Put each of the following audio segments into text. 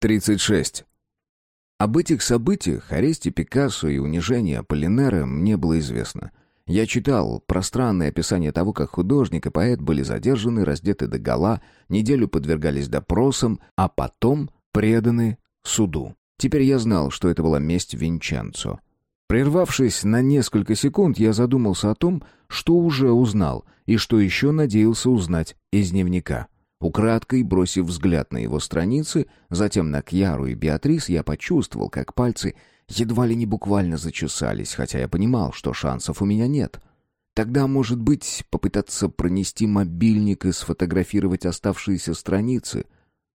36. Об этих событиях, аресте Пикассо и унижении Аполлинера мне было известно. Я читал пространное описание того, как художник и поэт были задержаны, раздеты до гола, неделю подвергались допросам, а потом преданы суду. Теперь я знал, что это была месть Винченцо. Прервавшись на несколько секунд, я задумался о том, что уже узнал и что еще надеялся узнать из дневника. Украдкой бросив взгляд на его страницы, затем на Кьяру и Беатрис, я почувствовал, как пальцы едва ли не буквально зачесались, хотя я понимал, что шансов у меня нет. Тогда, может быть, попытаться пронести мобильник и сфотографировать оставшиеся страницы.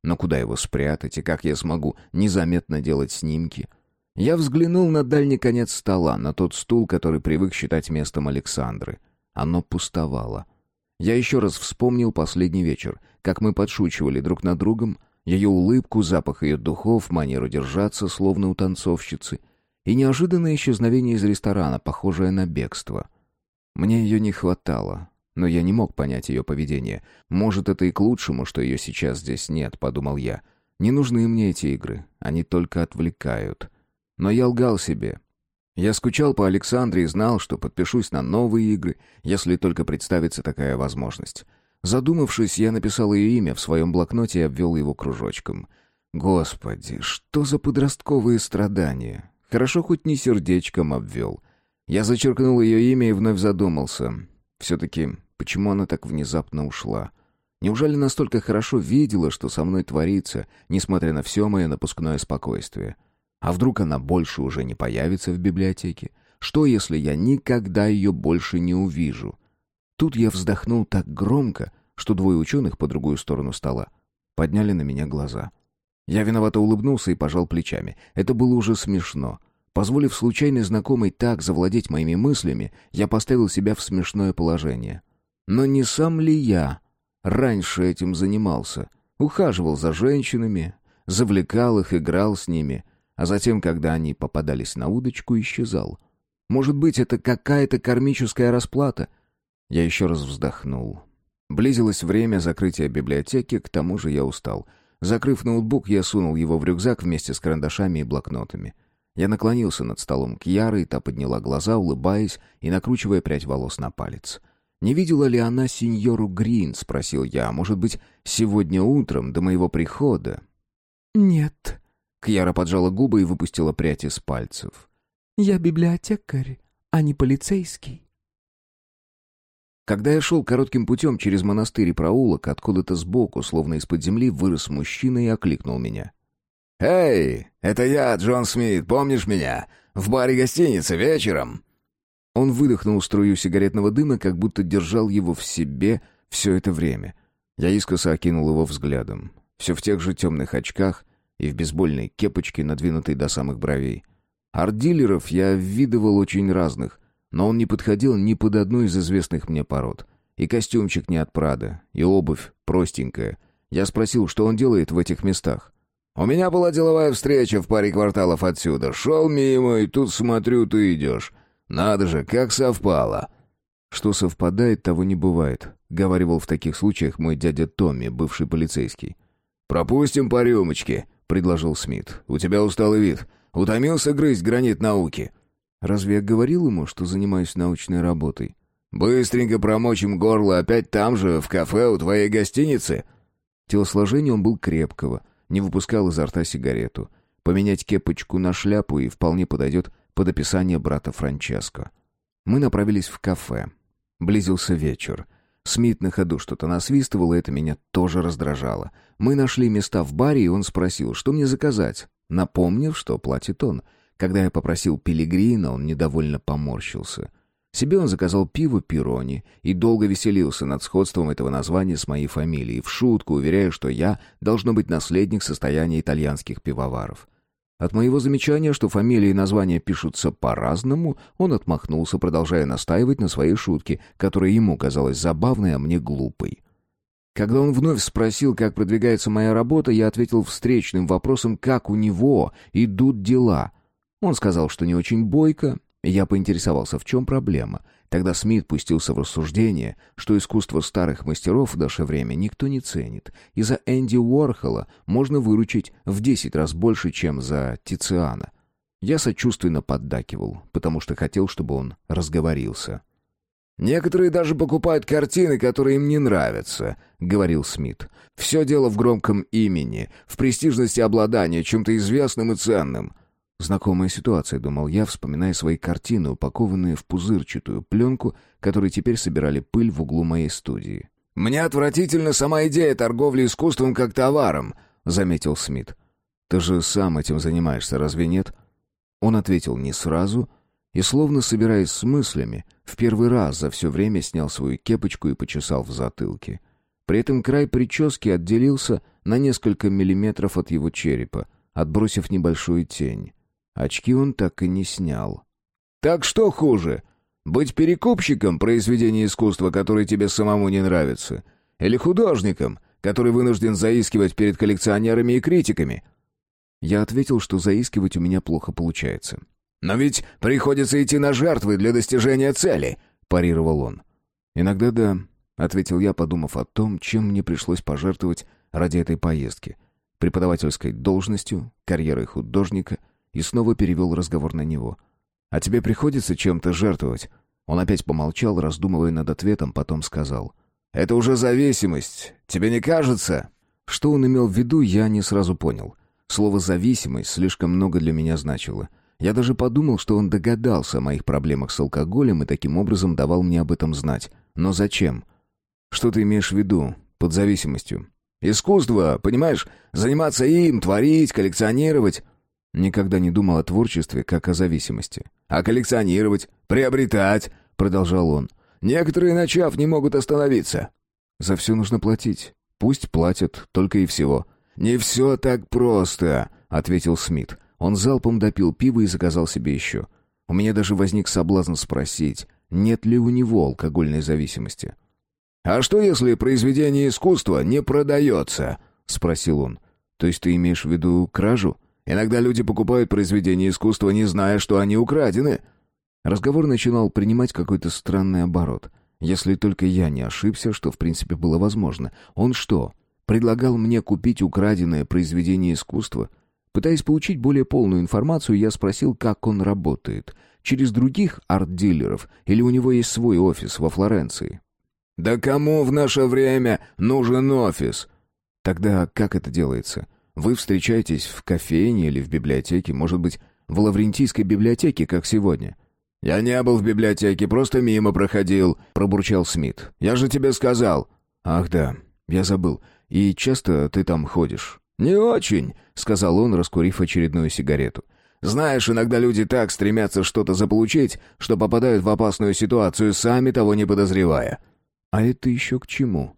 Но куда его спрятать и как я смогу незаметно делать снимки? Я взглянул на дальний конец стола, на тот стул, который привык считать местом Александры. Оно пустовало. Я еще раз вспомнил последний вечер, как мы подшучивали друг над другом, ее улыбку, запах ее духов, манеру держаться, словно у танцовщицы, и неожиданное исчезновение из ресторана, похожее на бегство. Мне ее не хватало, но я не мог понять ее поведение. Может, это и к лучшему, что ее сейчас здесь нет, подумал я. Не нужны мне эти игры, они только отвлекают. Но я лгал себе, я скучал по Александре и знал, что подпишусь на новые игры, если только представится такая возможность. Задумавшись, я написал ее имя в своем блокноте и обвел его кружочком. Господи, что за подростковые страдания? Хорошо хоть не сердечком обвел. Я зачеркнул ее имя и вновь задумался. Все-таки, почему она так внезапно ушла? Неужели настолько хорошо видела, что со мной творится, несмотря на все мое напускное спокойствие? — а вдруг она больше уже не появится в библиотеке? Что, если я никогда ее больше не увижу? Тут я вздохнул так громко, что двое ученых по другую сторону стола подняли на меня глаза. Я виновато улыбнулся и пожал плечами. Это было уже смешно. Позволив случайной знакомой так завладеть моими мыслями, я поставил себя в смешное положение. Но не сам ли я раньше этим занимался? Ухаживал за женщинами, завлекал их, играл с ними — а затем, когда они попадались на удочку, исчезал. Может быть, это какая-то кармическая расплата? Я еще раз вздохнул. Близилось время закрытия библиотеки, к тому же я устал. Закрыв ноутбук, я сунул его в рюкзак вместе с карандашами и блокнотами. Я наклонился над столом к Яре, и та подняла глаза, улыбаясь и накручивая прядь волос на палец. «Не видела ли она сеньору Грин?» — спросил я. «Может быть, сегодня утром, до моего прихода?» «Нет», Кьяра поджала губы и выпустила прядь из пальцев. «Я библиотекарь, а не полицейский». Когда я шел коротким путем через монастырь и проулок, откуда-то сбоку, словно из-под земли, вырос мужчина и окликнул меня. «Эй, это я, Джон Смит, помнишь меня? В баре гостиницы вечером?» Он выдохнул струю сигаретного дыма, как будто держал его в себе все это время. Я искоса окинул его взглядом. Все в тех же темных очках, и в бейсбольной кепочке, надвинутой до самых бровей. Арт-дилеров я видывал очень разных, но он не подходил ни под одну из известных мне пород. И костюмчик не от Прада, и обувь простенькая. Я спросил, что он делает в этих местах. «У меня была деловая встреча в паре кварталов отсюда. Шел мимо, и тут смотрю, ты идешь. Надо же, как совпало!» «Что совпадает, того не бывает», — говаривал в таких случаях мой дядя Томми, бывший полицейский. «Пропустим по рюмочке», — предложил Смит. «У тебя усталый вид. Утомился грызть гранит науки». «Разве я говорил ему, что занимаюсь научной работой?» «Быстренько промочим горло опять там же, в кафе у твоей гостиницы». Телосложение он был крепкого, не выпускал изо рта сигарету. Поменять кепочку на шляпу и вполне подойдет под описание брата Франческо. Мы направились в кафе. Близился вечер. Смит на ходу что-то насвистывал, и это меня тоже раздражало. Мы нашли места в баре, и он спросил, что мне заказать, напомнив, что платит он. Когда я попросил пилигрина, он недовольно поморщился. Себе он заказал пиво пирони и долго веселился над сходством этого названия с моей фамилией, в шутку уверяя, что я должно быть наследник состояния итальянских пивоваров. От моего замечания, что фамилии и названия пишутся по-разному, он отмахнулся, продолжая настаивать на своей шутке, которая ему казалась забавной, а мне глупой. Когда он вновь спросил, как продвигается моя работа, я ответил встречным вопросом, как у него идут дела. Он сказал, что не очень бойко, Я поинтересовался, в чем проблема. Тогда Смит пустился в рассуждение, что искусство старых мастеров в наше время никто не ценит, и за Энди Уорхола можно выручить в десять раз больше, чем за Тициана. Я сочувственно поддакивал, потому что хотел, чтобы он разговорился. «Некоторые даже покупают картины, которые им не нравятся», — говорил Смит. «Все дело в громком имени, в престижности обладания чем-то известным и ценным. Знакомая ситуация, думал я, вспоминая свои картины, упакованные в пузырчатую пленку, которые теперь собирали пыль в углу моей студии. «Мне отвратительна сама идея торговли искусством как товаром», — заметил Смит. «Ты же сам этим занимаешься, разве нет?» Он ответил не сразу и, словно собираясь с мыслями, в первый раз за все время снял свою кепочку и почесал в затылке. При этом край прически отделился на несколько миллиметров от его черепа, отбросив небольшую тень. Очки он так и не снял. «Так что хуже? Быть перекупщиком произведения искусства, которое тебе самому не нравится? Или художником, который вынужден заискивать перед коллекционерами и критиками?» Я ответил, что заискивать у меня плохо получается. «Но ведь приходится идти на жертвы для достижения цели», — парировал он. «Иногда да», — ответил я, подумав о том, чем мне пришлось пожертвовать ради этой поездки. Преподавательской должностью, карьерой художника — и снова перевел разговор на него. «А тебе приходится чем-то жертвовать?» Он опять помолчал, раздумывая над ответом, потом сказал. «Это уже зависимость. Тебе не кажется?» Что он имел в виду, я не сразу понял. Слово «зависимость» слишком много для меня значило. Я даже подумал, что он догадался о моих проблемах с алкоголем и таким образом давал мне об этом знать. Но зачем? Что ты имеешь в виду под зависимостью? Искусство, понимаешь? Заниматься им, творить, коллекционировать. Никогда не думал о творчестве, как о зависимости. «А коллекционировать, приобретать», — продолжал он. «Некоторые, начав, не могут остановиться». «За все нужно платить. Пусть платят, только и всего». «Не все так просто», — ответил Смит. Он залпом допил пиво и заказал себе еще. У меня даже возник соблазн спросить, нет ли у него алкогольной зависимости. «А что, если произведение искусства не продается?» — спросил он. «То есть ты имеешь в виду кражу?» Иногда люди покупают произведения искусства, не зная, что они украдены». Разговор начинал принимать какой-то странный оборот. Если только я не ошибся, что в принципе было возможно. Он что, предлагал мне купить украденное произведение искусства? Пытаясь получить более полную информацию, я спросил, как он работает. Через других арт-дилеров или у него есть свой офис во Флоренции? «Да кому в наше время нужен офис?» «Тогда как это делается?» Вы встречаетесь в кофейне или в библиотеке, может быть, в Лаврентийской библиотеке, как сегодня. «Я не был в библиотеке, просто мимо проходил», — пробурчал Смит. «Я же тебе сказал». «Ах да, я забыл. И часто ты там ходишь?» «Не очень», — сказал он, раскурив очередную сигарету. «Знаешь, иногда люди так стремятся что-то заполучить, что попадают в опасную ситуацию, сами того не подозревая». «А это еще к чему?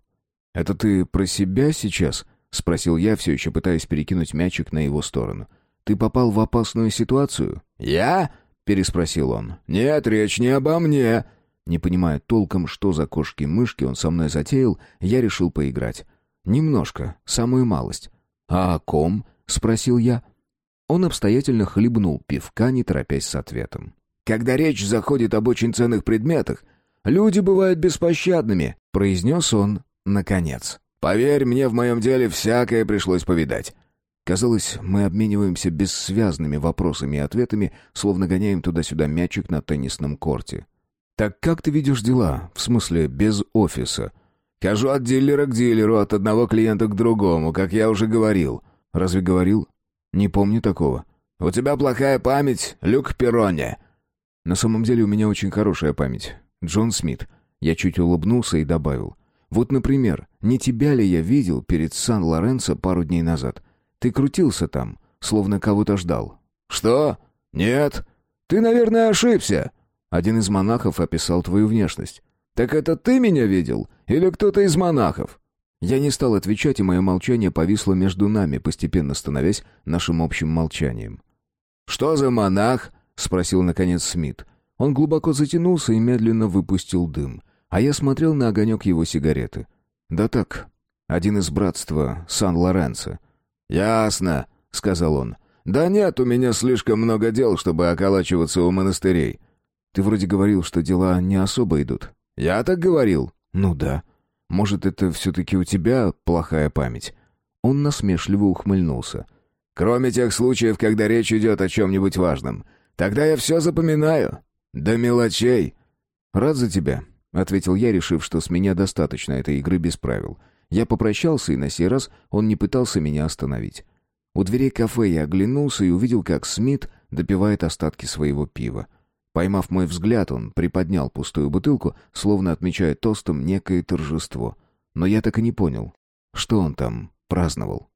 Это ты про себя сейчас?» — спросил я, все еще пытаясь перекинуть мячик на его сторону. «Ты попал в опасную ситуацию?» «Я?» — переспросил он. «Нет, речь не обо мне». Не понимая толком, что за кошки-мышки он со мной затеял, я решил поиграть. Немножко, самую малость. «А о ком?» — спросил я. Он обстоятельно хлебнул пивка, не торопясь с ответом. «Когда речь заходит об очень ценных предметах, люди бывают беспощадными», — произнес он наконец. Поверь мне, в моем деле всякое пришлось повидать». Казалось, мы обмениваемся бессвязными вопросами и ответами, словно гоняем туда-сюда мячик на теннисном корте. «Так как ты ведешь дела? В смысле, без офиса?» «Хожу от дилера к дилеру, от одного клиента к другому, как я уже говорил». «Разве говорил?» «Не помню такого». «У тебя плохая память, Люк Перроне». «На самом деле у меня очень хорошая память. Джон Смит». Я чуть улыбнулся и добавил. Вот, например, не тебя ли я видел перед Сан-Лоренцо пару дней назад? Ты крутился там, словно кого-то ждал. Что? Нет. Ты, наверное, ошибся. Один из монахов описал твою внешность. Так это ты меня видел или кто-то из монахов? Я не стал отвечать, и мое молчание повисло между нами, постепенно становясь нашим общим молчанием. «Что за монах?» — спросил, наконец, Смит. Он глубоко затянулся и медленно выпустил дым а я смотрел на огонек его сигареты. «Да так, один из братства Сан-Лоренцо». — сказал он. «Да нет, у меня слишком много дел, чтобы околачиваться у монастырей. Ты вроде говорил, что дела не особо идут». «Я так говорил?» «Ну да. Может, это все-таки у тебя плохая память?» Он насмешливо ухмыльнулся. «Кроме тех случаев, когда речь идет о чем-нибудь важном. Тогда я все запоминаю. До мелочей». «Рад за тебя», — ответил я, решив, что с меня достаточно этой игры без правил. Я попрощался, и на сей раз он не пытался меня остановить. У дверей кафе я оглянулся и увидел, как Смит допивает остатки своего пива. Поймав мой взгляд, он приподнял пустую бутылку, словно отмечая тостом некое торжество. Но я так и не понял, что он там праздновал.